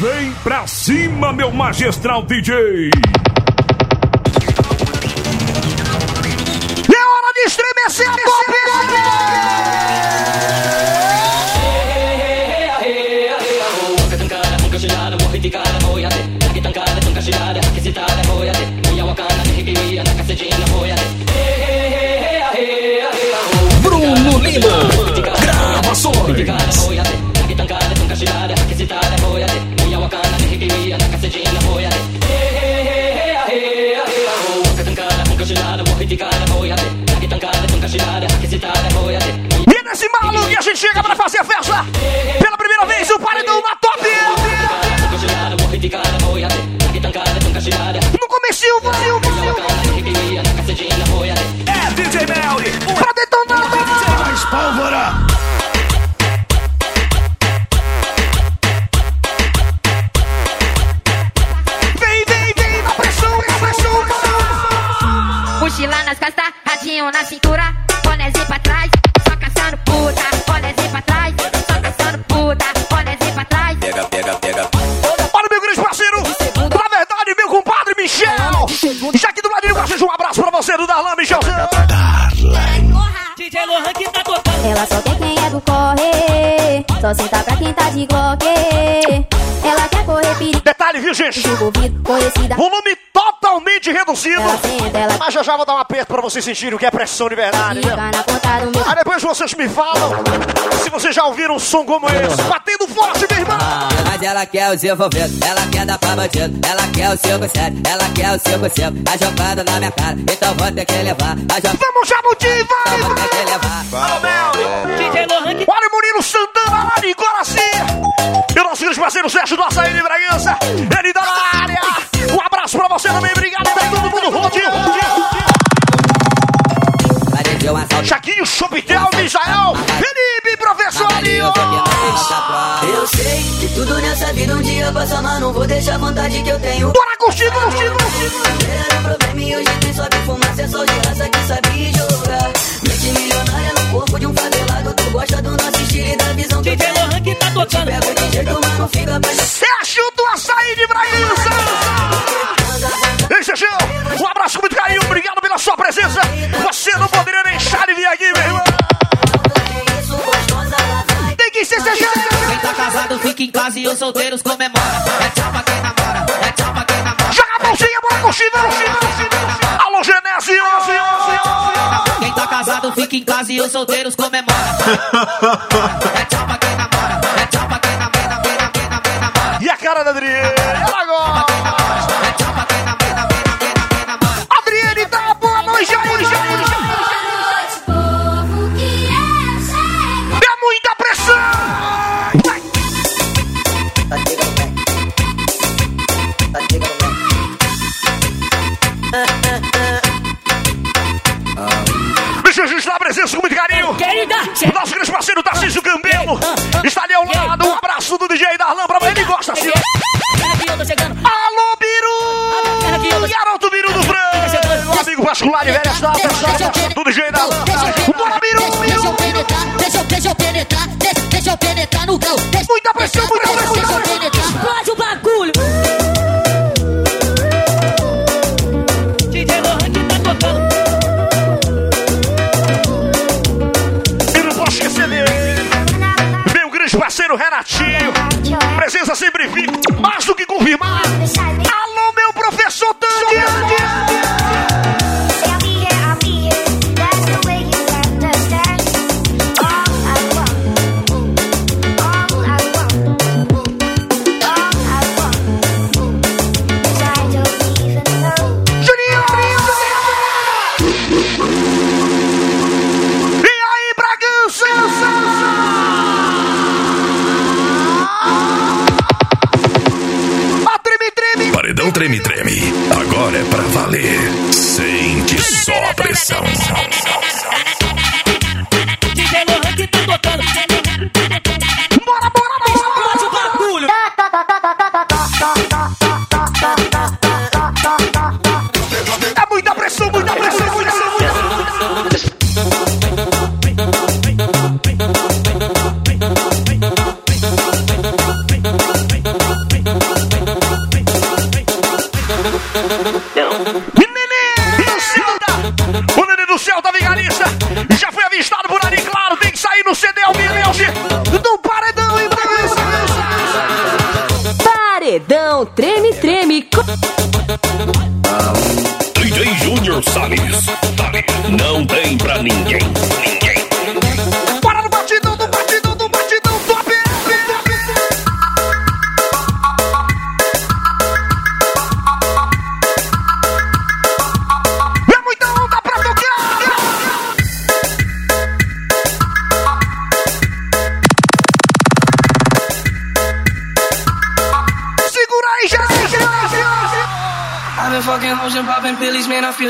Vem pra cima, meu magistral DJ! É hora de estremecer a! Bruno Lima, gravações. E a gente chega pra fazer a festa! Pela primeira vez, o paredão na top! No comecinho, Brasil! É DJ Melly, Pra detonar! DJ mais pólvora. Vem, vem, vem! Na pressão, na pressão! Mochila nas costas, radinho na cintura, Detalhe, viu, reduzido. Mas já já vou dar um aperto pra vocês sentirem o que é pressão de verdade. Aí depois vocês me falam se vocês já ouviram um som como esse. Batendo forte, meu irmão! Mas ela quer os envolvidos, ela quer dar pra bandido, ela quer o 5-7, ela quer o 5-5, tá jogando na minha cara, então vou ter que levar, a jogada Vamos, Jabuti, vai! vou ter que levar. Olha o Murilo Santana lá de Coraci! E o nosso grande parceiro Sérgio do Açaí de Bragança, ele tá na área! Um abraço pra você também, obrigado pra todo mundo, assalto. Chaquinho, Chopitel, Misael, Felipe, professor! Eu sei que tudo nessa vida um dia passa, mas não vou deixar a vontade que eu tenho. Bora curtir, curtir, curtir! Era problema e hoje tem sobe fumaça, é só de raça que sabe jogar. Mente milionária no corpo de um favelado, tu gosta do nosso estilo e da visão que eu DJ tenho. Lohan que tá tocando. Pego de jeito, mas não fica pra Sérgio do Açaí de Bragança! Sérgio, um abraço com muito carinho, obrigado pela sua presença! Você não poderia deixar de vir aqui, meu irmão! Tem que ser Sérgio! Quem tá casado fica em casa e os solteiros comemora. É tchau pra quem namora, é tchau pra quem namora. Joga a mãozinha, bora curtir, curtir! Alô, Genésio! Quem tá casado fica em casa e os solteiros comemora. É tchau pra quem namora, é tchau pra quem namora. E a cara da Adriane? Ela agora! Particular de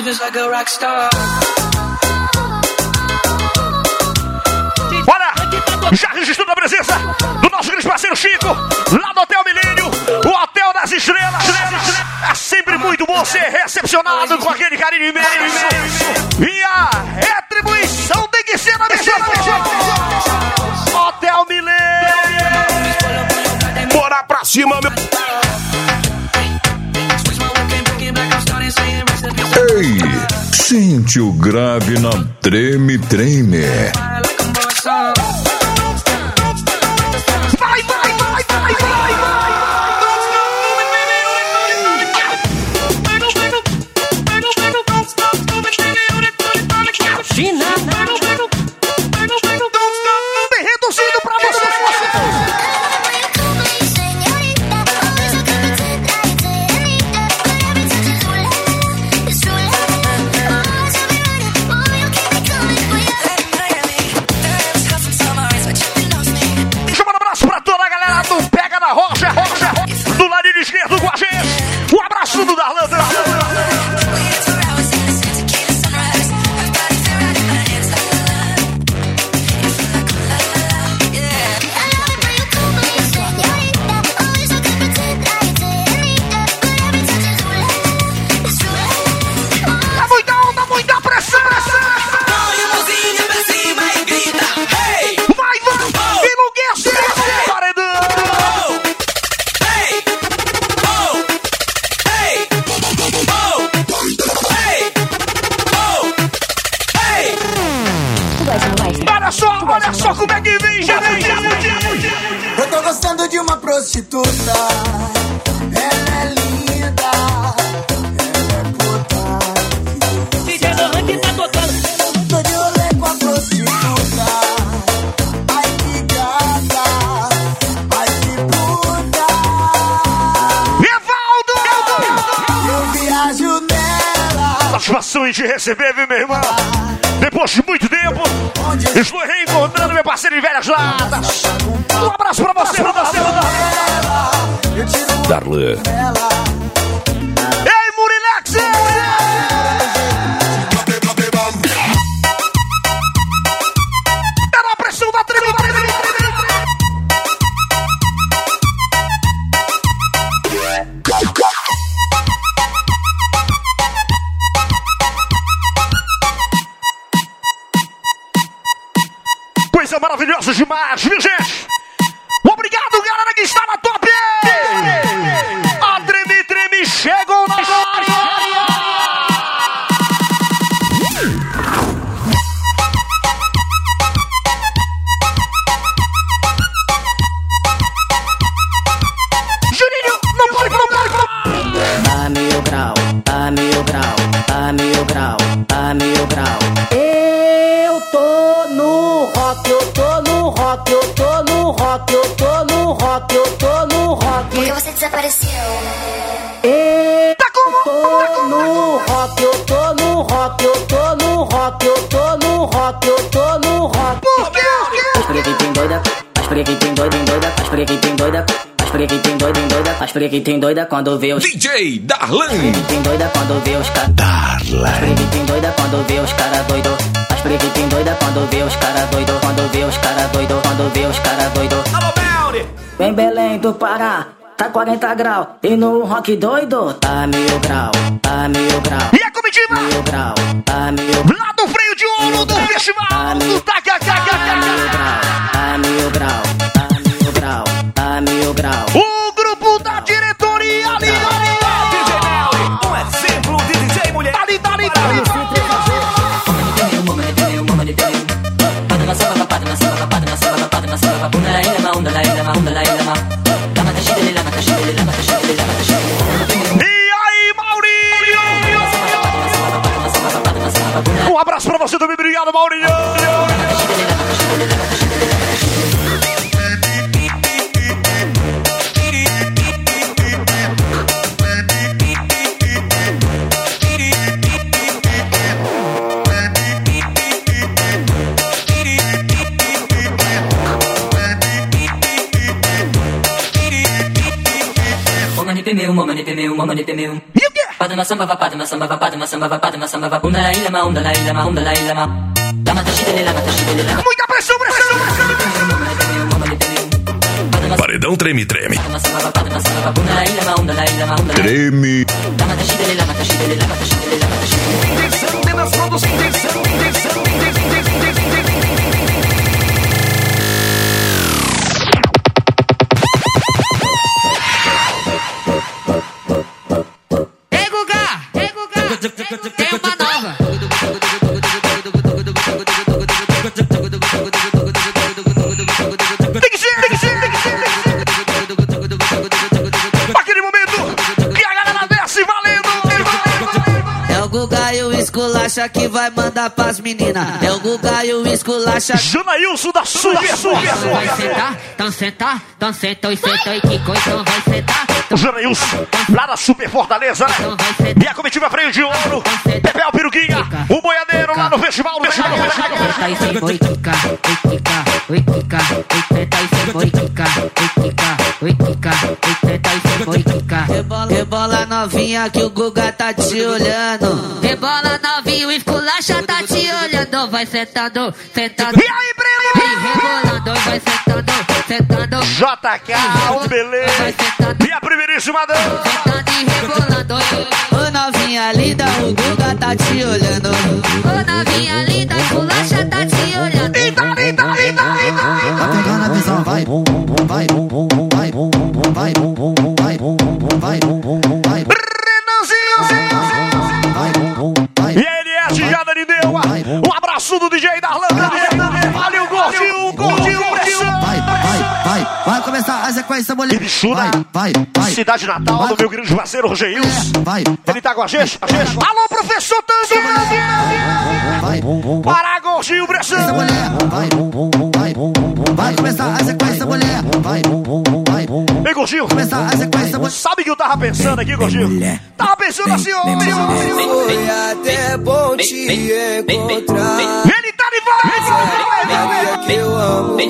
just like a rock star. Bora! Já registrando a presença do nosso grande parceiro Chico, lá do Hotel Milênio, o Hotel das Estrelas. É sempre muito bom ser recepcionado com aquele carinho imenso. Sente o grave na treme Te receber, viu, meu irmão? Depois de muito tempo, estou reencontrando meu parceiro de velhas latas. Um abraço pra você, tiro Darlan. Doida, as preguitem doida, em doida, as preguitem doida, as preguitem doida, em doida, as preguitem doida quando vê os DJ Darlan. preguitem doida quando vê os caras. Darlan. Preguitem doida quando vê os cara doido. As preguitem doida quando vê os cara doido. Quando vê os cara doido. Quando vê os cara doido. Vem Belém do Pará. Tá 40 graus. E no rock doido. Tá mil grau. Tá mil grau. E a comitiva? Mil grau. Tá mil Lá do freio de ouro do festival Tá mil- do Taca, Tá mil grau, tá mil grau, tá mil grau. O grupo da diretoria ali, ali. Um exemplo de mulher. tá ali, ali. E aí, Maurinho? Um abraço pra você também, obrigado, Maurinho! Pemeu, mamani pemeu, mamani pemeu. Padma samba va, padma samba va, padma samba va, padma samba va. Unda la ilama, unda la ilama, unda la ilama. Lama tashidele, lama tashidele, lama. Muita pressão, pressão, pressão. Paredão treme, treme. Padma samba que vai mandar pras meninas. É o Guga e o esculacha. Janailson da Super, Vai sentar, então sentar, então senta e senta e que coisa, então vai sentar. O Janailson, lá da Super Fortaleza, né? E a comitiva Freio de Ouro, Pepel Peruquinha, o lá no festival, no festival, no festival. Senta e sem boi, quica, oi, quica, oi, quica, oi, senta e sem boi, quica, oi, quica, oi, quica, oi, senta e boi, quica. Rebola, novinha que o Guga tá te olhando. Rebola novinho, esculacha, tá te olhando. Vai sentando, sentando. E aí, primo? rebolando, vai sentando, sentando. JK, o beleza. E a primeiríssima dama. Sentando e rebolando. Ô novinha linda, o Guga tá te olhando. Novinha linda, esculacha, tá te olhando. Linda, linda, linda, linda. Tá pegando a visão, vai, bum, bum, bum, vai, bum, bum, bum, vai, bum, bum, bum, vai, bum, bum, bum, vai, bum, bum, bum, vai, bum, bum, bum, vai, bum, Renanzinho. vai, bum, bum, bum, vai, E a LS já Dani deu um abraço do DJ da Landa. Começar a sequência, mulher. Bichuda. Vai, vai, vai. Cidade Natal do meu grande parceiro Rogeils. Vai, Ele tá com a gente? A gente. Alô, professor Tangue! vai. Para, gordinho, Essa pressão. mulher, vai, vai. Vai começar a sequência, mulher. Vai, vai. Ei, gordinho. Começar a sequência, mulher. Sabe o que eu tava pensando aqui, gordinho? Tava pensando assim, ó. Foi até bom te encontrar. Ele Sabia que eu amo.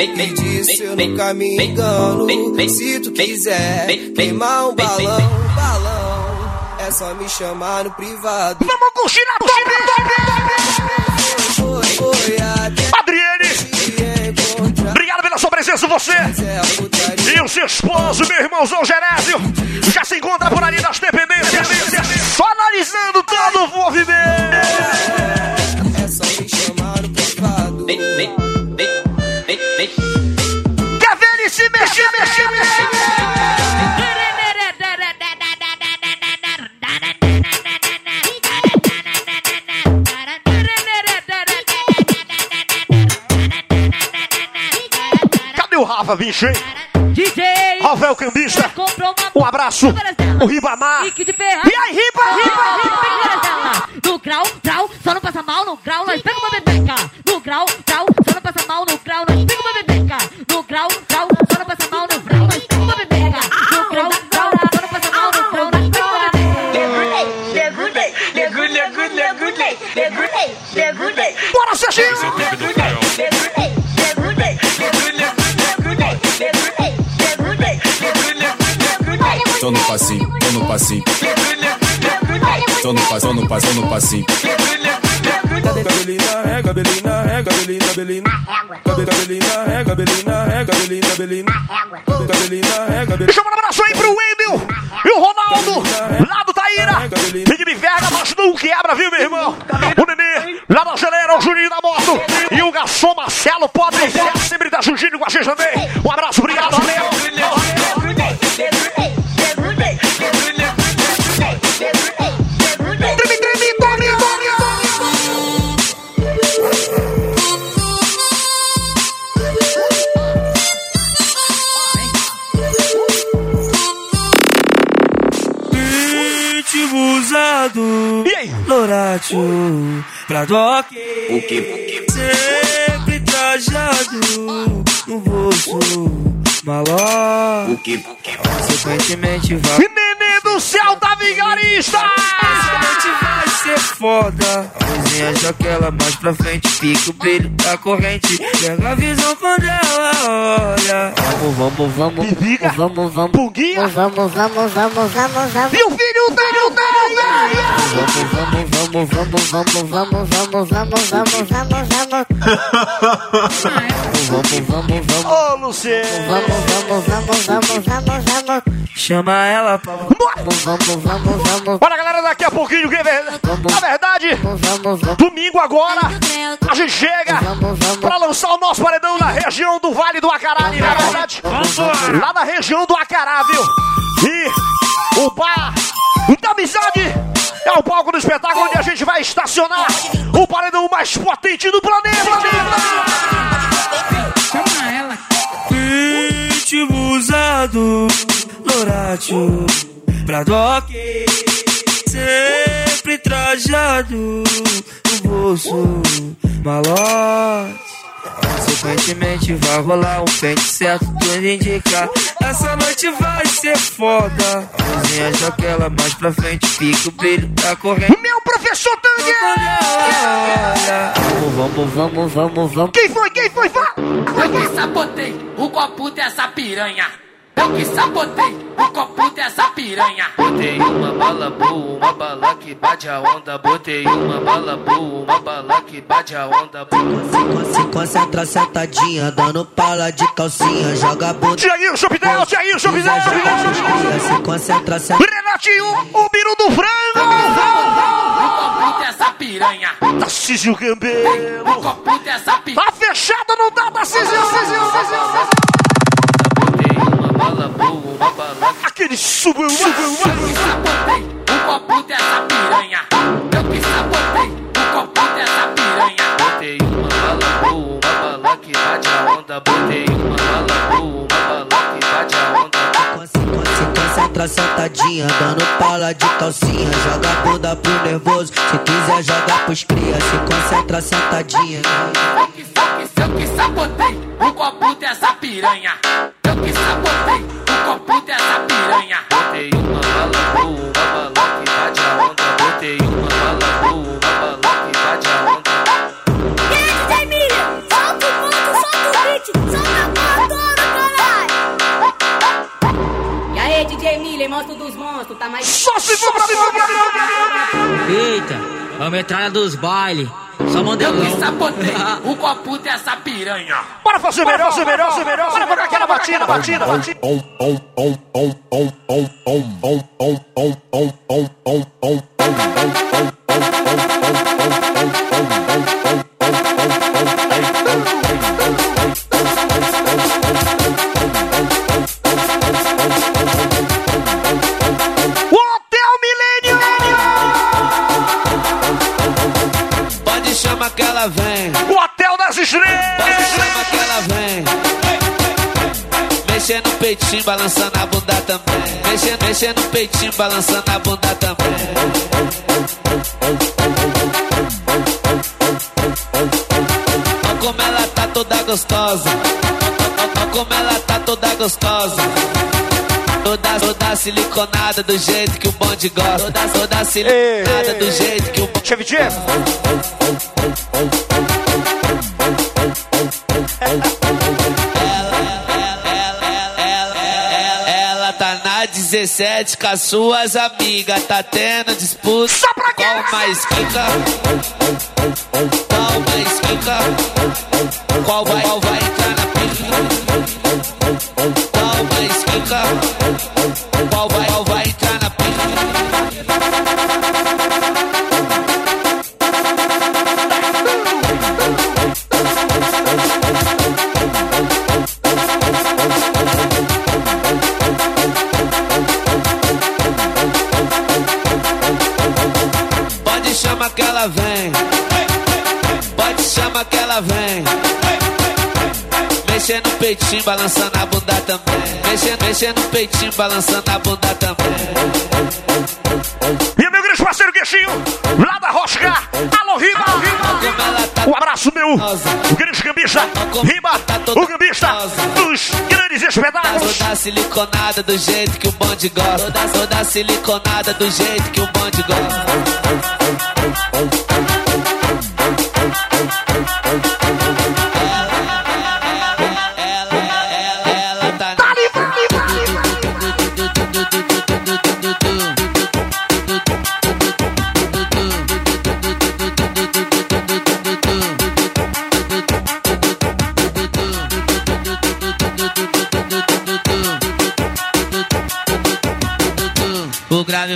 E disso eu nunca me engano. Se tu quiser queimar um balão, balão, é só me chamar no privado. Vamos curtir na top! Foi, foi Adriane, obrigado pela sua presença, você. É. E o seu esposo, meu irmãozão Gerésio, já se encontra por ali das dependências, só analisando todo o movimento. Quer ver ele se mexer, mexer, mexer? Cadê o Rafa, bicho, hein? DJ! Rafael Cambista, um abraço. O Ribamar. Pique de perra. E aí, Riba, Riba? No grau, grau, só não passa mal no grau, nós no passinho. Cabelina, é, é, é, é, é, mandar um abraço aí pro Wendel e o Ronaldo, lá do Taíra. Fique de verga, mas não quebra, viu, meu irmão? O Nenê, lá da geleira, o Juninho da moto. E o garçom Marcelo Pobre, sempre tá juntinho com a gente também. Loratio, pra doc. O que? O que? Sempre trajado no bolso. Malote. O que? O que? Consequentemente vai. Nenê do céu da vigarista! Consequentemente vai ser foda. Cozinha aquela mais pra frente. Fica o brilho da corrente. Pega a visão quando ela olha. Vamos, vamos, vamos. Viga. Vamos, vamos. Punguinha! Vamos, vamos, vamos, vamos, vamos. E o filho dele, dele! Vamos, vamos, vamos, vamos, vamos, vamos, vamos, vamos, vamos, vamos, vamos. Vamos, vamos, vamos. Ô, Luciano! Vamos, vamos, vamos, vamos, vamos, vamos. Chama ela pra. Vamos, vamos, vamos, vamos. Bora, galera, daqui a pouquinho, que é na verdade, Vamos, vamos, vamos. domingo agora, a gente chega Vamos, vamos. pra lançar o nosso paredão na região do Vale do Acará, na verdade. Lá na região do Acará, viu? E o bar da amizade é o palco do espetáculo onde a gente vai estacionar o paredão mais potente do planeta. Chama ela. Ritmo usado. Loratio, pra doc. Sempre trajado no bolso. Malote. Consequentemente vai rolar um pente certo, tudo indica. Essa noite vai ser foda. Cozinha aquela mais pra frente, fica o brilho da corrente. Meu professor ela olha. Vamos, vamos, vamos, vamos. Quem foi? Quem foi? Fala! Eu que sabotei o copo dessa piranha. Eu que sabotei o copo dessa piranha. Botei uma bala boa, uma bala que bate a onda. Botei uma bala boa, uma bala que bate a onda. Se concentra sentadinha, dando pala de calcinha, joga a bunda. Tiaguinho, Chupidel, Tiaguinho, Chupidel! Se concentra sentadinha. Renatinho, o biru do frango! O copo dessa piranha. Tarcísio Gambelo! O copo dessa piranha. Tá fechado, não dá, Tarcísio! Botei bala boa, uma bala Aquele subiu, Eu que sabotei o copo dessa piranha. Eu que sabotei o copo dessa piranha. Botei uma bala boa, uma bala que bate a onda. Botei uma bala boa, uma bala que bate a onda. Se concentra sentadinha, dando pala de calcinha, joga a bunda pro nervoso. Se quiser, joga pros cria. Se concentra sentadinha. Eu que, eu que, eu que sabotei o copo dessa piranha. Só se for pra mim, pra mim, pra mim! Eita, é a metralha dos bailes. Só Eu modelão. que sabotei o copo dessa piranha. Bora fazer melhor, fazer melhor, fazer melhor! Bora botar aquela batida, batida, batida! Pode chamar que ela vem. O Hotel das Estrelas! chamar que ela vem. Mexendo no peitinho, balançando a bunda também. Mexendo, mexendo no peitinho, balançando a bunda também. Olha como ela tá toda gostosa. Olha como ela tá toda gostosa. Toda, toda siliconada do jeito que o bonde gosta. Toda, toda siliconada do jeito que o bonde Chevy! Ela tá na 17 com as suas amigas, tá tendo disputa. Só pra quê? Qual mais quica? Qual mais quica? Qual vai, qual vai entrar na pica? Quica? Qual vai, qual vai entrar na pica? Pode chamar que ela vem. Pode chamar que ela vem. Mexendo no peitinho, balançando a bunda também. Mexendo, mexendo no peitinho, balançando a bunda também. E meu grande parceiro queixinho, lá da Rosca. Alô, Riba, Riba. Um abraço, meu. O grande gambista. Riba, o gambista dos grandes espetáculos. Toda siliconada do jeito que o bonde gosta. Toda, toda siliconada do jeito que o bonde gosta.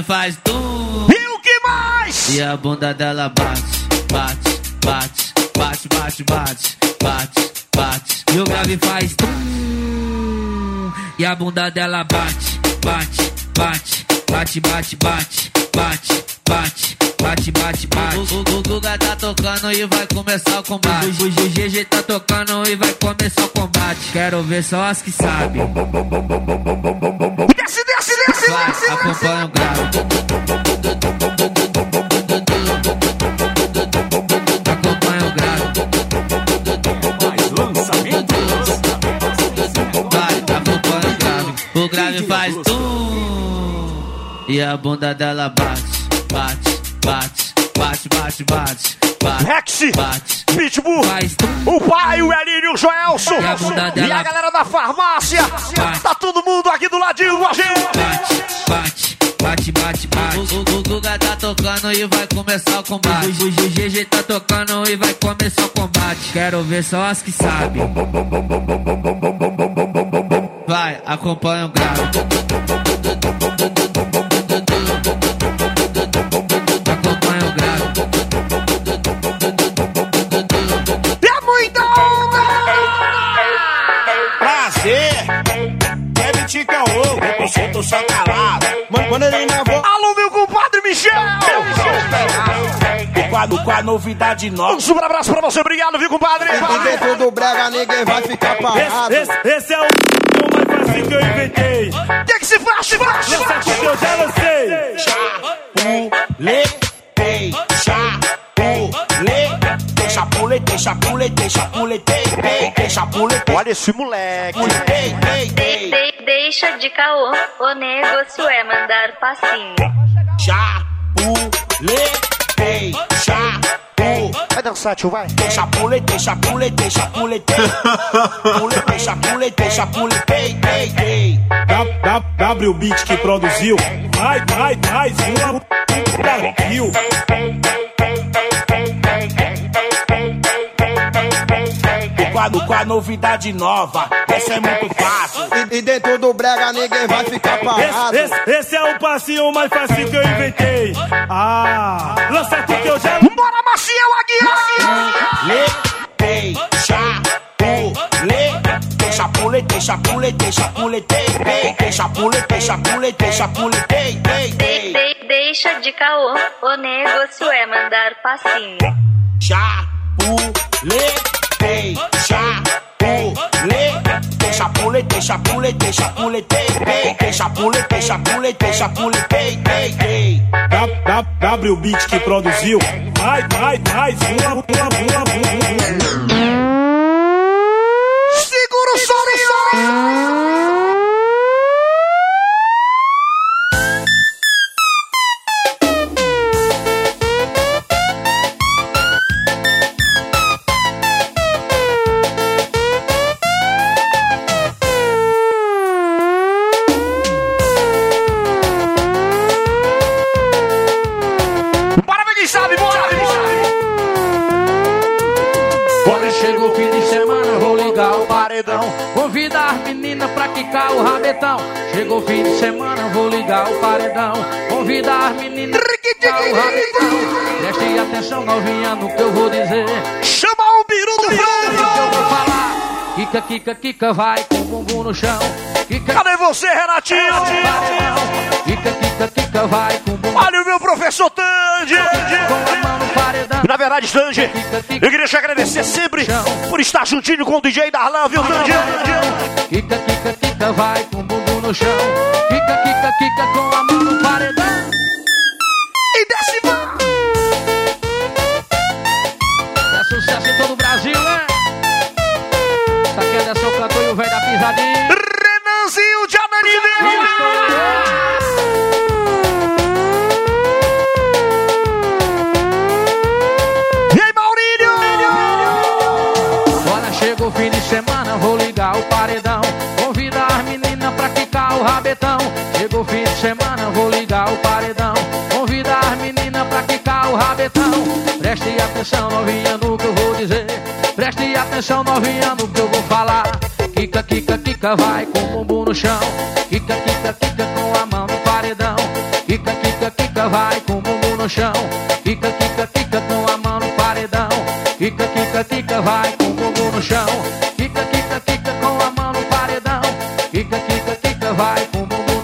e faz tu. E o que mais? E a bunda dela bate, bate, bate, bate, bate, bate, bate, bate. E o grave faz tu. E a bunda dela bate, bate, bate, bate, bate, bate, bate. bate bate, bate, bate. O, o, o Guga tá tocando e vai começar o combate. O, o GG tá tocando e vai começar o combate. Quero ver só as que sabem. Desce, desce, desce, Vai, desce. acompanha o grave. Acompanha o grave. Vai, acompanha o grave. O grave faz tum. E a bunda dela bate, bate, bate, bate, bate, bate, bate. Rex, bate. Pitbull, Faz o pai, o Elinho, o Joelson E a bunda dela- e a galera da farmácia. Tá todo mundo aqui do ladinho com a gente. bate, bate, bate, bate. O, o, o Guga tá tocando e vai começar o combate. O, o, o GG tá tocando e vai começar o combate. Quero ver só as que sabem. Vai, acompanha o grave. Só calado. Mano, ele na voz. Alô, meu compadre Michel! Com a, com a novidade nova. Um super abraço pra você, obrigado, viu, compadre? E dentro do brega ninguém vai ficar parado. Esse, esse é o mais fácil que eu inventei. O que, que se faz? Se faz, se faz! que eu já lancei. Chapuletei, chapuletei, chapuletei, chapuletei, chapuletei, chapuletei. Olha esse moleque. De- de- deixa de caô, o negócio é mandar passinho. chapuletei, chapuletei. Vai dançar, tio, vai. Chapuletei, chapuletei, chapuletei. Chapuletei, chapuletei, chapuletei, W Beat que produziu. Mais, mais, mais uma Brasil. Com a, com a novidade nova, essa é muito fácil. E, e dentro do brega ninguém vai ficar parado. Esse, esse, esse é o passinho mais fácil que eu inventei. Ah, lança aqui que eu já. Bora, Maciel Aguiar! Letei, chapuletei, chapuletei, chapuletei, chapuletei, ei, ei, chapuletei, chapuletei, chapuletei, ei, De- ei. de- deixa de caô, o negócio é mandar passinho. Deixa pule, deixa pule, deixa pule, deixa pule, deixa pule, deixa pule, deixa pule, W Beat que produziu, mais, mais, mais, uma, uma, uma, uma, uma. Ligar o paredão. Convidar as meninas pra quicar o rabetão. Chegou o fim de semana, vou ligar o paredão. Convidar as meninas pra quicar o rabetão. Preste atenção, novinha, no que eu vou dizer. Chama o biru do que eu vou falar? Kika, kika, kika, vai com o bumbum no chão. Cadê você, Renatinho? kika, kika, kika, vai com Olha o meu professor Tandy! Na verdade, Tandy, eu queria te agradecer sempre por estar juntinho com o DJ Darlan, viu, Tandy? Kika, kika, kika, vai com o bumbum no chão. Kika, kika, kika, com a mão no paredão. e desce, vai. O paredão. Convidar as meninas pra quicar o rabetão. Chegou fim de semana, vou ligar o paredão. Convidar as meninas pra quicar o rabetão. Preste atenção, novinha, no que eu vou dizer. Preste atenção, novinha, no que eu vou falar. Kika, kika, kika, vai com o bumbum no chão. Kika, kika, kika, com a mão no paredão. Kika, kika, kika, vai com o bumbum no chão. Kika, kika, kika, com a mão no paredão. Kika, kika, kika, vai com o bumbum no chão.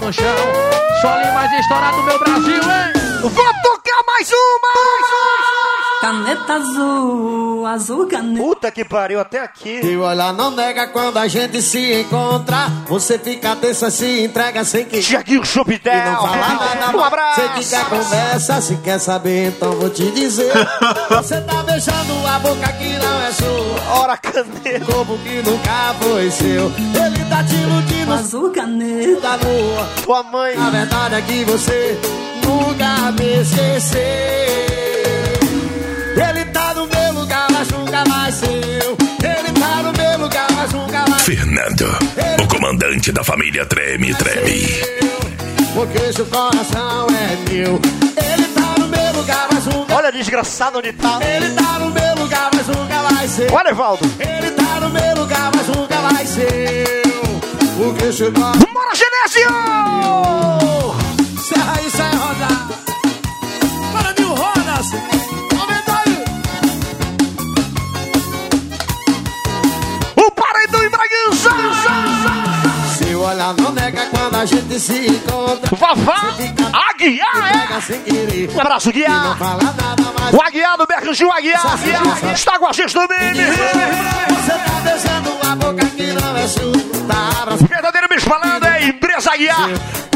No chão. Só mais estourado do meu Brasil, hein? Caneta azul, azul caneta. Puta que pariu, até aqui. E olhar não nega quando a gente se encontra. Você fica tensa, se entrega sem que. Tiaguinho Chupitel. E não fala nada. Um abraço. Você que quer conversa, se quer saber, então vou te dizer. Você tá beijando a boca que não é sua. Ora, caneta. Como que nunca foi seu. Ele tá te iludindo. Azul caneta. Da lua. Tua mãe. A verdade é que você nunca me esqueceu. Ele tá no meu lugar, mas nunca mais seu. Ele tá no meu lugar, mas nunca mais Fernando, o comandante da família Treme Treme. Porque seu coração é meu. Ele tá no meu lugar, mas nunca. Olha, desgraçado onde tá. Ele tá no meu lugar, mas nunca vai ser. Olha, Evaldo. Ele tá no meu lugar, mas nunca vai ser. Porque seu coração. Bora, Genésio! Serra aí, sai rodar. Para mil rodas. Bragança! Seu olhar não nega quando a gente se encontra. Vavá Aguiar, é? Um abraço, mais. O Aguiar do Mercantil Aguiar. Está com a gente meu irmão. Você beijando boca que não é sua. Abraçando. Verdadeiro me falando é Empresa Aguiar,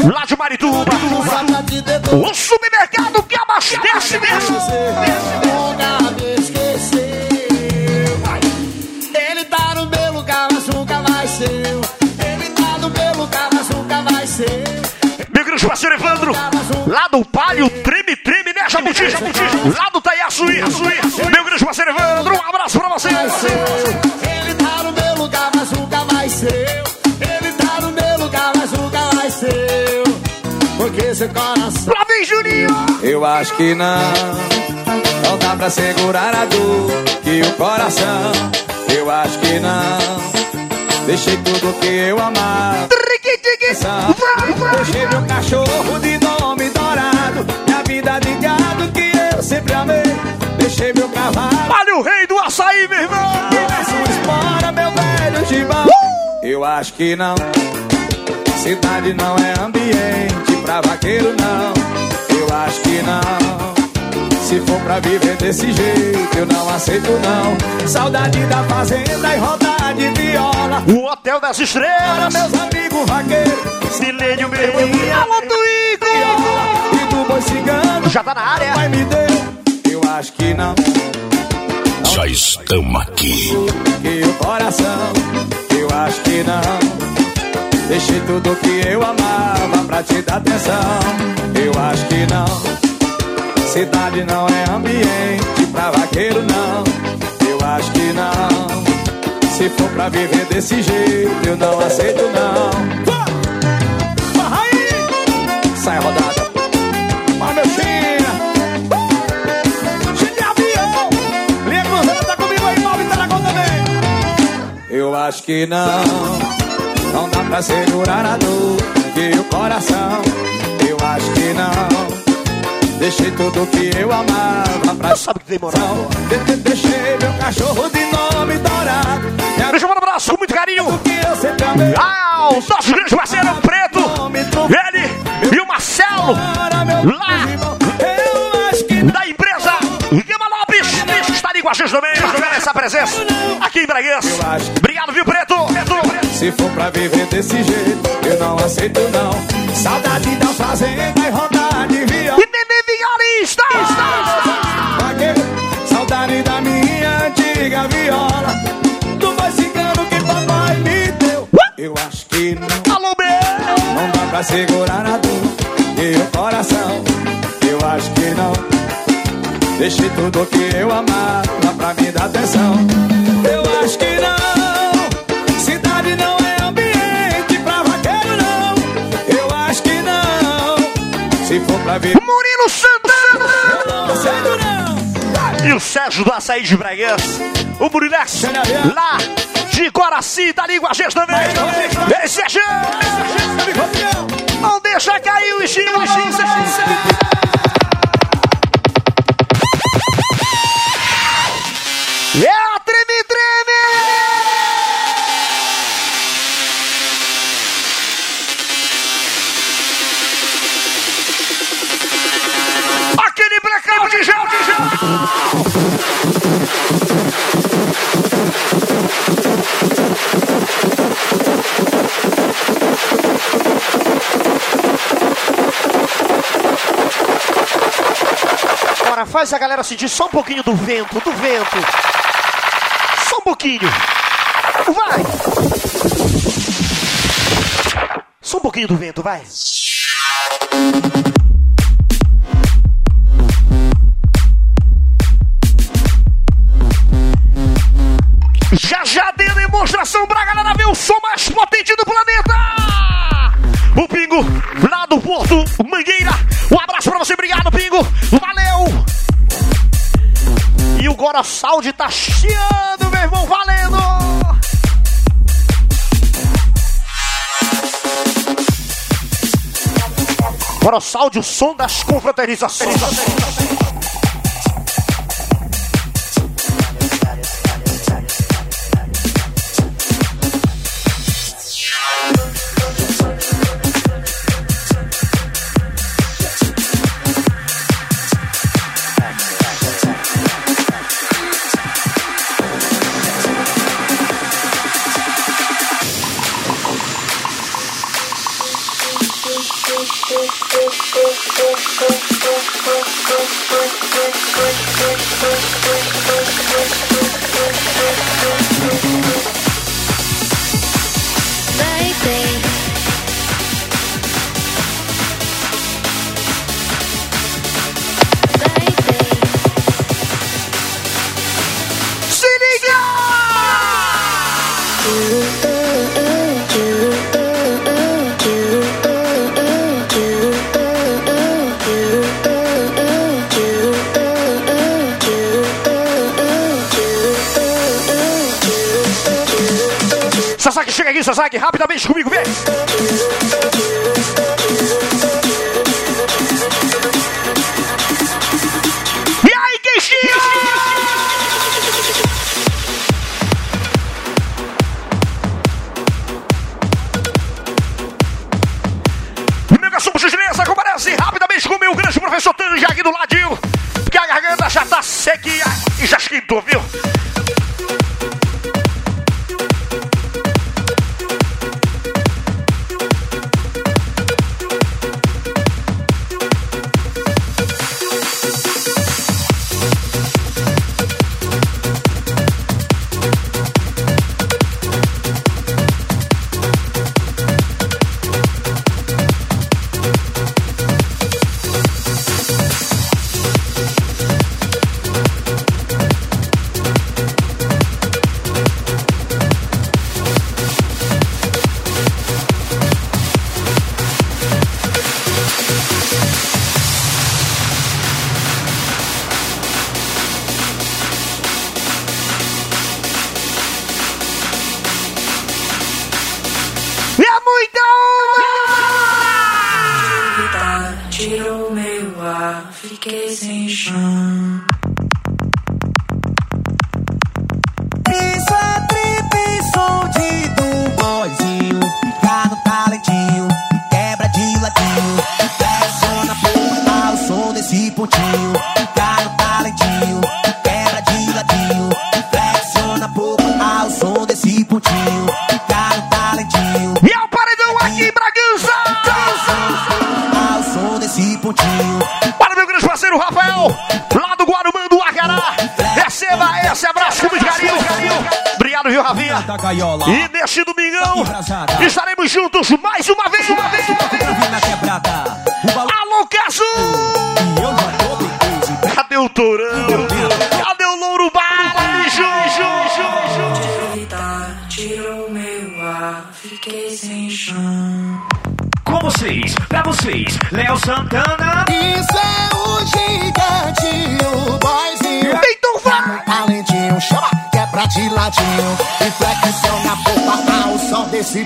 lá de Marituba. O supermercado que abastece mesmo. Ser. Meu grande parceiro Evandro, lá do Palio, treme, treme, né, Jabuti? Lá do Taiaçuí, meu grande parceiro Evandro, um abraço pra você. Ele tá no meu lugar, mas nunca vai ser. Ele tá no meu lugar, mas nunca vai ser. Porque seu coração. Lá vem Juninho. Eu acho que não, não dá pra segurar a dor que o coração. Eu acho que não. Deixei tudo que eu amava. Deixei meu cachorro de nome dourado. Minha vida de gado que eu sempre amei. Deixei meu cavalo. Olha o rei do açaí, meu irmão. Sua espora, meu velho gibão. Eu acho que não. Cidade não é ambiente pra vaqueiro, não. Eu acho que não. Se for pra viver desse jeito, eu não aceito, não. Saudade da fazenda e rodar de viola. O Hotel das Para Estrelas. meus amigos vaqueiros. Silênio, meu irmão. Alô, Tuico. E do boi cigano. Já tá na área. Vai me deu. Eu acho que não. Já estamos aqui. Que o coração. Eu acho que não. Deixei tudo que eu amava pra te dar atenção. Eu acho que não. Cidade não é ambiente pra vaqueiro, não. Eu acho que não. Se for pra viver desse jeito, eu não aceito, não. Barra aí! Sai rodada. Para meu tá. Eu acho que não. Não dá pra segurar a dor que o coração. Eu acho que não. Deixei tudo que eu amava pra Sabe que tem moral. De- de- Deixei meu cachorro de nome dourado. Deixa eu mandar um abraço com muito carinho. que eu sempre amei. Ah, o Preto. Ele e o Marcelo. Lá Eu da empresa Guima Lopes. Está ali com a gente também. Marcando essa presença aqui em Bragança. Obrigado, viu, Preto? Preto. Se for pra viver desse jeito, eu não aceito não. Saudade da fazenda e rodar segurar na dor e o coração. Eu acho que não. Deixe tudo que eu amava pra me dar atenção. Eu acho que não. Cidade não é ambiente pra vaqueiro, não. Eu acho que não. Se for pra vir. Murilo Santana! Eu não aceito, não. E o Sérgio do Açaí de Bragança. O Murilex, lá de Coraci, tá ali com a gente também. Ei, Sérgio! Não deixa cair o estilo, o estilo, faz a galera sentir só um pouquinho do vento, do vento. Só um pouquinho. Vai! Só um pouquinho do vento, vai. Já já dei a demonstração pra galera ver o som mais potente do planeta! O Pingo, lá do Porto Mangueira. E o Gora Saúde tá chiando, meu irmão, valendo! Gora Saúde, o som das confraternizações. Sasaki, chega aqui, Sasaki, rapidamente comigo, vem!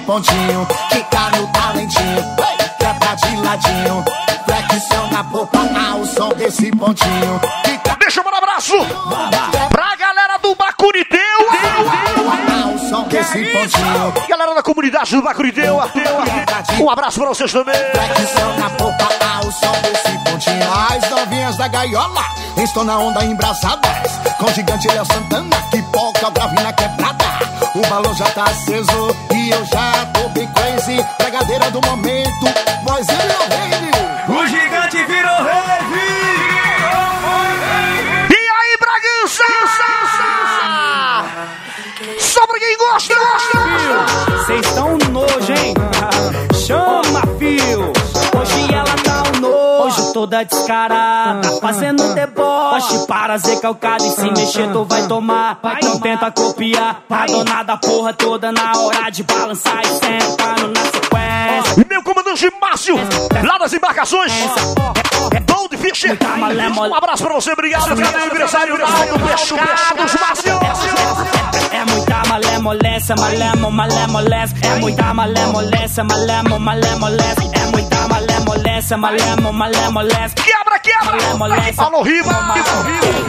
Pontinho. Fica no talentinho, que pra de ladinho. Flexiona a popa ao som desse pontinho. Fica Deixa eu mandar um abraço pra galera do Bacuriteu. ao som desse pontinho. Galera da comunidade do Bacuriteu. Um abraço pra vocês também. Flexão na boca ao som desse pontinho. As novinhas da gaiola estão na onda embraçadas. Com gigante Léo Santana, que poca grave na quebrada. O balão já tá aceso e eu já tô bem crazy. Pegadeira do momento, voz e meu O toda descarada. Fazendo deboche para ser calcada. E se mexer, tu vai tomar. Não tenta copiar. A dona da porra toda na hora de balançar e sentando na sequência. Meu comandante Márcio, lá das embarcações. Gold Fish. Um abraço pra você, obrigado. Obrigado, aniversário do Pescados, Márcio. É muita malé molesta, malé mo malé molesta. É muita malé molesta, malé mo malé molesta. É muita malé molesta, malé mo malé molesta. Quebra, quebra. Malé. Alô, Riva.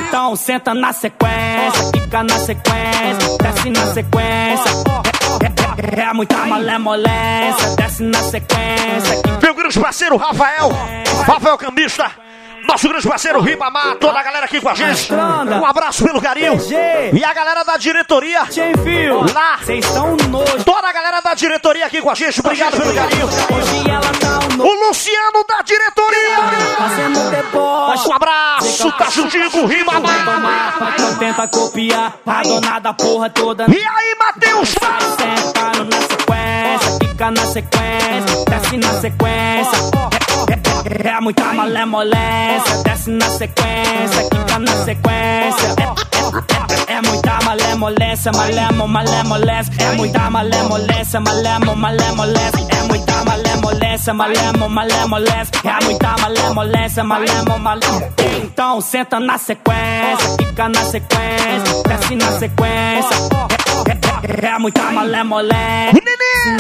Então senta na sequência, fica na sequência, desce na sequência. É, é, é muita malé desce na sequência. Meu grande parceiro Rafael. Rafael Cambista. Nosso grande parceiro Ribamar, toda a galera aqui com a gente. Um abraço pelo carinho. E a galera da diretoria. Lá. Vocês estão nojo. Toda a galera da diretoria aqui com a gente. Obrigado pelo carinho. Hoje ela um O Luciano da diretoria. Um abraço, tá juntinho Ribamar. Não tenta copiar a dona da porra toda. E aí, Matheus? Sentando na sequência, fica na sequência, desce na sequência. É, é, é muita malé molesta, desce na sequência, fica na sequência. É, é, é muita malé molesta, malé mo malé molesta. É muita malé molesta, malé mo malé molesta. É muita malé molesta, malé mo malé molesta. É muita malé molesta, malé mo malé. Então senta na sequência, fica na sequência, desce na sequência. É, é, é muita malé molesta. Nenê,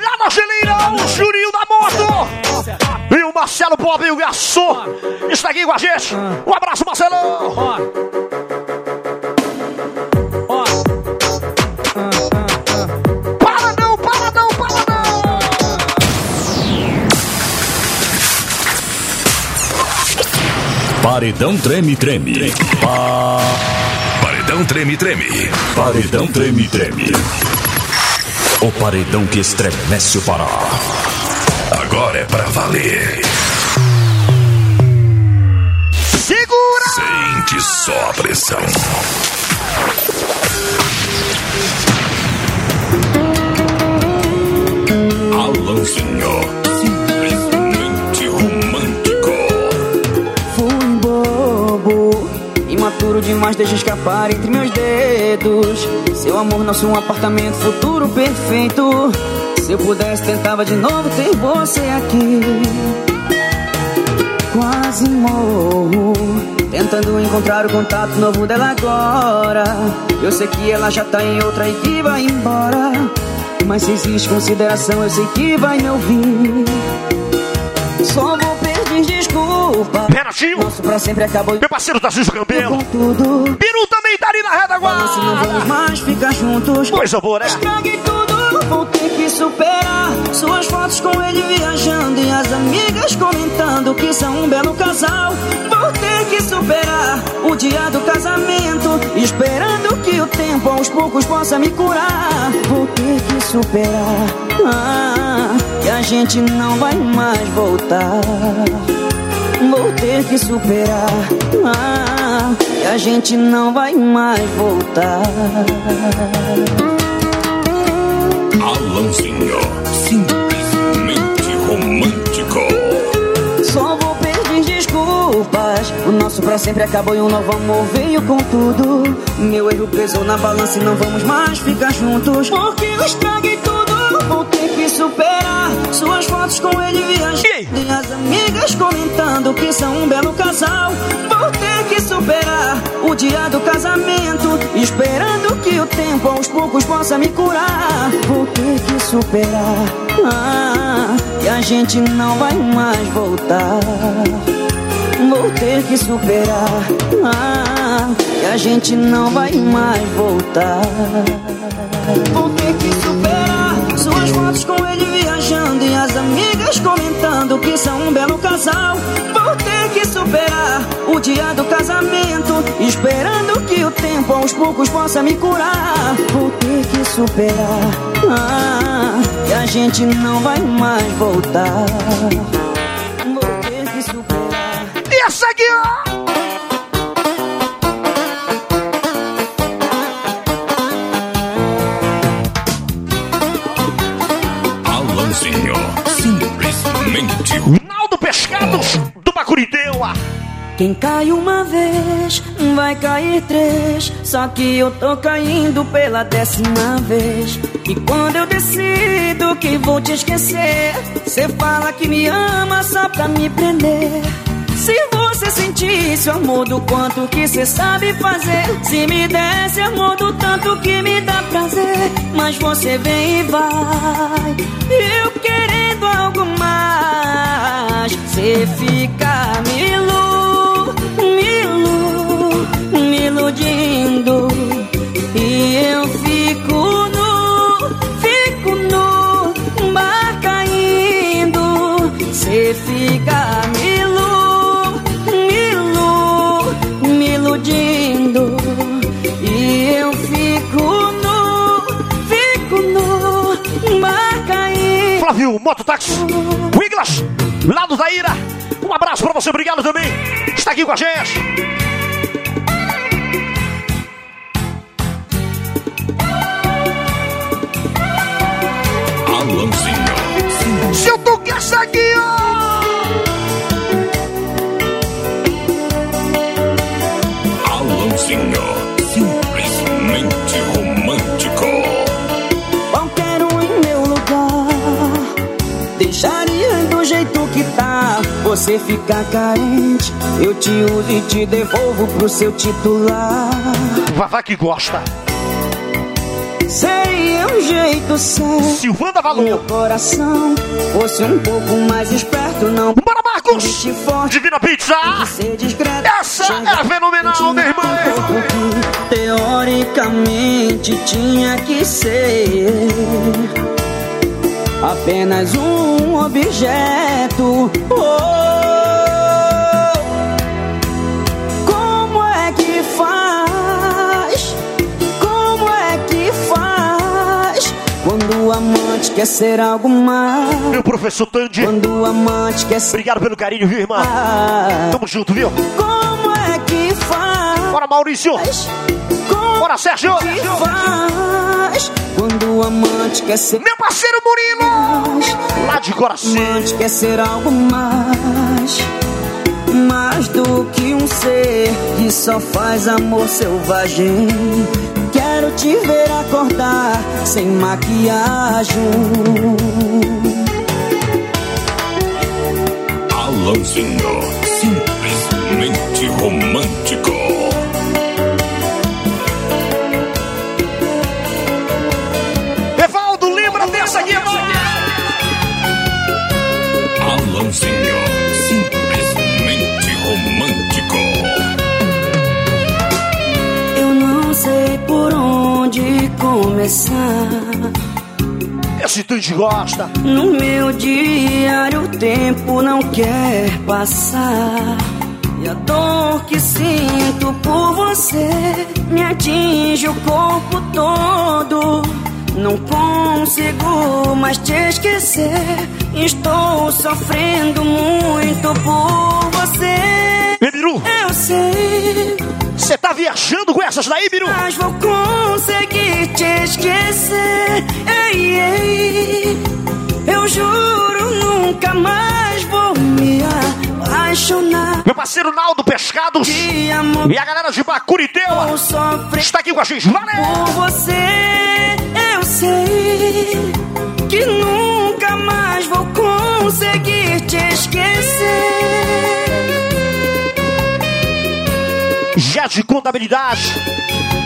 lá na geleira, o Juninho da moto. E o Marcelo Bob e o Garçom está aqui com a gente. Um abraço, Marcelo. Para não, para não, para não. Paredão treme, treme. Pa... Paredão treme, treme. Paredão treme, treme. O paredão que estremece o Pará. Agora é pra valer. Sente só a pressão. Alanzinho. Simplesmente romântico. Fui bobo, imaturo demais, deixa escapar entre meus dedos. Seu amor, nosso um apartamento, futuro perfeito. Se eu pudesse, tentava de novo ter você aqui. Quase morro, tentando encontrar o contato novo dela agora. Eu sei que ela já tá em outra e que vai embora. Mas se existe consideração, eu sei que vai me ouvir. Só vou pedir desculpa. Renatinho. Nosso pra sempre acabou. Meu parceiro Tarcísio Campelo. Tudo. Biru também tá ali na retaguarda. Se não vamos mais ficar juntos. Coisa boa, né? Estraguei tudo, vou ter que superar. Suas fotos com ele viajando e as amigas comentando que são um belo casal. Vou ter que superar o dia do casamento, esperando que o tempo aos poucos possa me curar. Vou ter que superar, ah, que a gente não vai mais voltar. Vou ter que superar, ah, que a gente não vai mais voltar. Alanzinho, simplesmente romântico. Só vou pedir desculpas. O nosso pra sempre acabou e um novo amor veio com tudo. Meu erro pesou na balança e não vamos mais ficar juntos. Porque eu estraguei tudo. Vou ter que superar suas fotos com ele viajando. E as amigas comentando que são um belo casal. Vou ter que superar o dia do casamento. Esperando que o tempo aos poucos possa me curar. Vou ter que superar. Ah, e a gente não vai mais voltar. Vou ter que superar. Ah, e a gente não vai mais voltar. Vou ter que superar comentando que são um belo casal. Vou ter que superar o dia do casamento, esperando que o tempo aos poucos possa me curar. Vou ter que superar. Ah, e a gente não vai mais voltar. Vou ter que superar. E essa ó! Pescados, do Bacuriteua. Quem cai uma vez, vai cair três. Só que eu tô caindo pela décima vez. E quando eu decido que vou te esquecer, cê fala que me ama só pra me prender. Se você sentisse o amor do quanto que cê sabe fazer, se me desse amor do tanto que me dá prazer, mas você vem e vai, eu querendo algo mais, cê fica me ilu, me ilu, me iludindo, e eu fico nu, fico nu, mar caindo, cê fica me ilu, me ilu, me iludindo, e eu fico nu, fico nu, mar caindo. Flávio Mototáxi, Wiglas, lá do Zaira. Um abraço pra você, obrigado também. Está aqui com a gente. Alanzinho, Se eu aqui, ó! Você fica carente Eu te uso e te devolvo pro seu titular Vavá que gosta. Seria um jeito certo Silvana Valor Meu coração fosse um pouco mais esperto Não Bora, Marcos! Divina Pizza! discreto Essa é fenomenal, minha irmã! O que teoricamente tinha que ser apenas um objeto. Oh, como é que faz? Como é que faz? Quando o amante quer ser algo mais. Meu professor Tandy, Quando o amante quer ser. obrigado pelo carinho, viu, irmã? Tamo junto, viu? Como é que? Bora, Maurício! Bora, Sérgio! Quando o amante quer ser. Meu parceiro Murilo! Lá de coração! amante quer ser algo mais. Mais do que um ser que só faz amor selvagem. Quero te ver acordar sem maquiagem. Alanzinho, simplesmente romântico. Começar. Esse Tandy gosta! No meu diário o tempo não quer passar. E a dor que sinto por você me atinge o corpo todo. Não consigo mais te esquecer. Estou sofrendo muito por você. Eu sei, você tá viajando com essas daí, Biru? mas vou conseguir te esquecer. Ei, ei, eu juro nunca mais vou me apaixonar. Meu parceiro Naldo Pescados e a galera de Bacuriteua está aqui com a gente. Valeu! por você. Eu sei que nunca mais vou conseguir te esquecer. Já de contabilidade,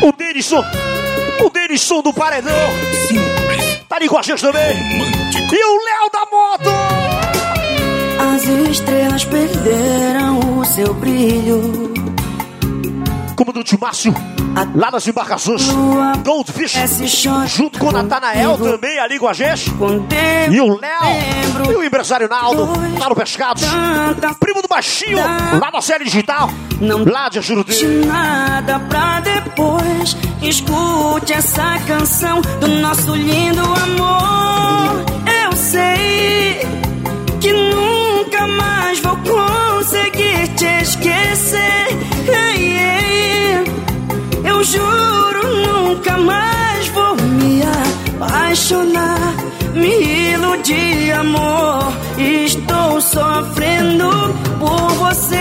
o Denison, o Denison do Paredão. Tá ali com a gente também. E o Léo da Moto. As estrelas perderam o seu brilho. Comandante Márcio, lá nas embarcações. Goldfish, junto com o Natanael também ali com a gente. E o Léo, e o empresário Naldo, lá no Pescados. Primo do Baixinho, lá na série digital. Lá de Jurutê. De nada pra depois. Escute essa canção do nosso lindo amor. Eu sei que nunca mais vou conseguir te esquecer. Ei, ei, eu juro nunca mais vou me apaixonar. Me iludi, amor. Estou sofrendo por você.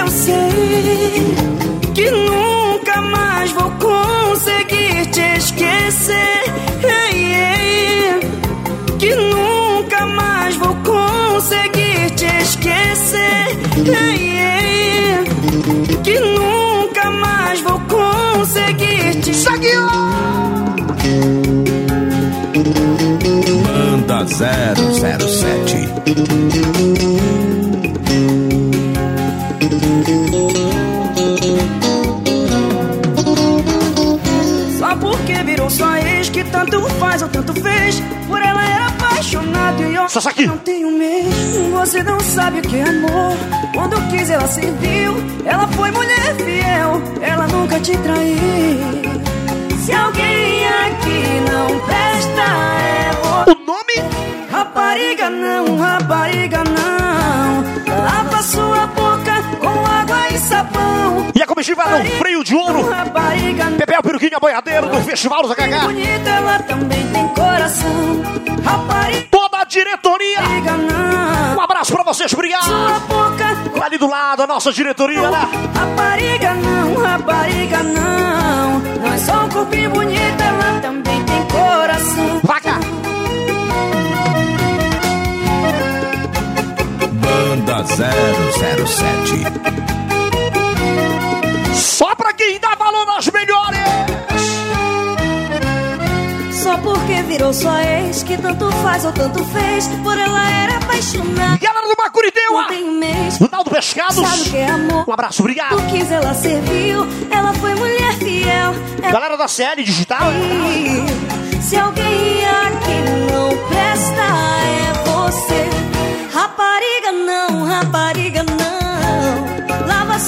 Eu sei que nunca mais vou conseguir te esquecer. Ei, ei, que nunca mais vou conseguir te esquecer. Ei, ei, que nunca mais vou conseguir te Banda 007. Só porque virou sua ex que tanto faz ou tanto aqui. não tenho mesmo. Você não sabe o que é amor. Quando quis, ela serviu. Ela foi mulher fiel. Ela nunca te traiu. Se alguém aqui não presta, é você. O nome? Rapariga não, rapariga não. Lava sua boca com água e sabão. E a comitiva no freio de ouro. Rapariga não. Pepe Peruquinha Boiadeiro do Festival do ZHH. Bonita, ela também tem coração. Rapariga diretoria. Um abraço pra vocês, obrigado. Sua ali do lado, a nossa diretoria, né? rapariga não, rapariga não. Não é só um corpinho bonito, ela também tem coração. Vaca. Banda 007. Só pra quem dá valor nas melhores. Só porque virou sua ex, que tanto faz ou tanto fez. Por ela era apaixonada. Galera do Bacuriteua. Não tem um mês. O Naldo Pescados. Sabe é? Um abraço, obrigado. Tu quis, ela serviu. Ela foi mulher fiel. Ela Galera da série digital. Se alguém aqui não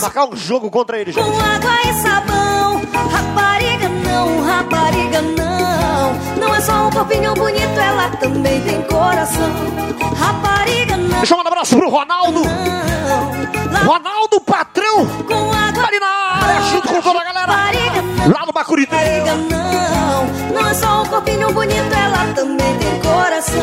Marcar um jogo contra ele, gente. com água e sabão. Rapariga não, rapariga não. Não é só um corpinho bonito, ela também tem coração. Rapariga não. Deixa eu mandar um abraço pro Ronaldo. Ronaldo Patrão. Com água Tá ali na área, junto com toda a galera. Rapariga não. Lá no Bacuriteua. Rapariga não. Não é só um corpinho bonito, ela também tem coração.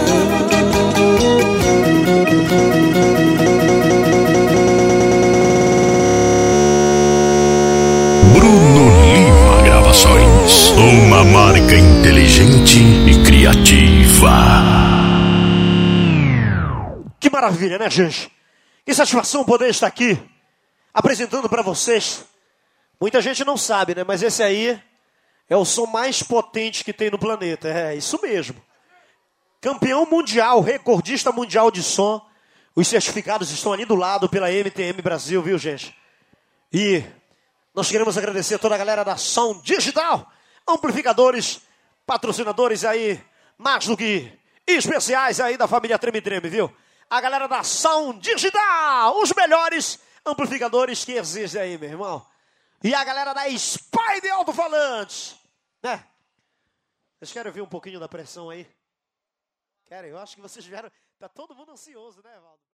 Uma marca inteligente e criativa. Que maravilha, né, gente? Que satisfação poder estar aqui apresentando pra vocês. Muita gente não sabe, né? Mas esse aí é o som mais potente que tem no planeta. É isso mesmo. Campeão mundial, recordista mundial de som. Os certificados estão ali do lado pela MTM Brasil, viu, gente? E nós queremos agradecer a toda a galera da Som Digital, amplificadores, patrocinadores aí, mais do que especiais aí da família Treme Treme, viu? A galera da Som Digital, os melhores amplificadores que existem aí, meu irmão. E a galera da Spy de Alto-Falantes, né? Vocês querem ver um pouquinho da pressão aí? Querem? Eu acho que vocês vieram. Tá todo mundo ansioso, né, Valdo?